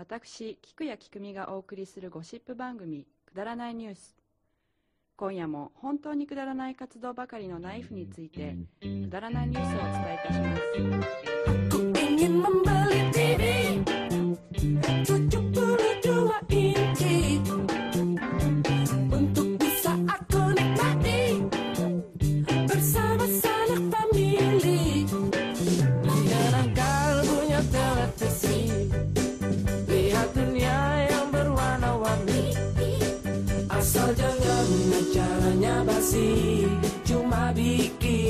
私、菊谷菊美がお送りするゴシップ番組、くだらないニュース。今夜も本当にくだらない活動ばかりのナイフについて、くだらないニュースをお伝えいたします。Asal jangan acaranya basi Cuma bikin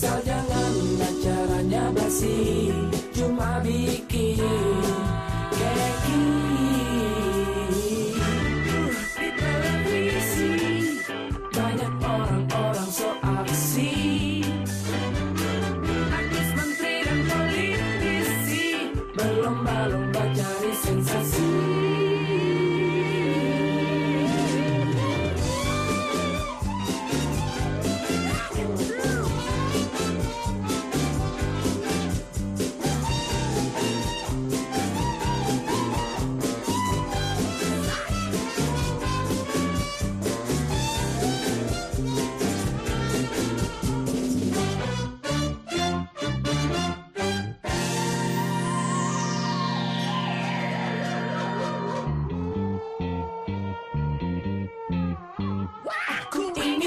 Asal jangan acaranya basi Cuma bikin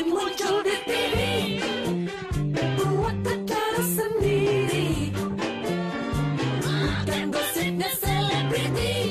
muncul di TV Buat acara sendiri. Dan gosipnya selebriti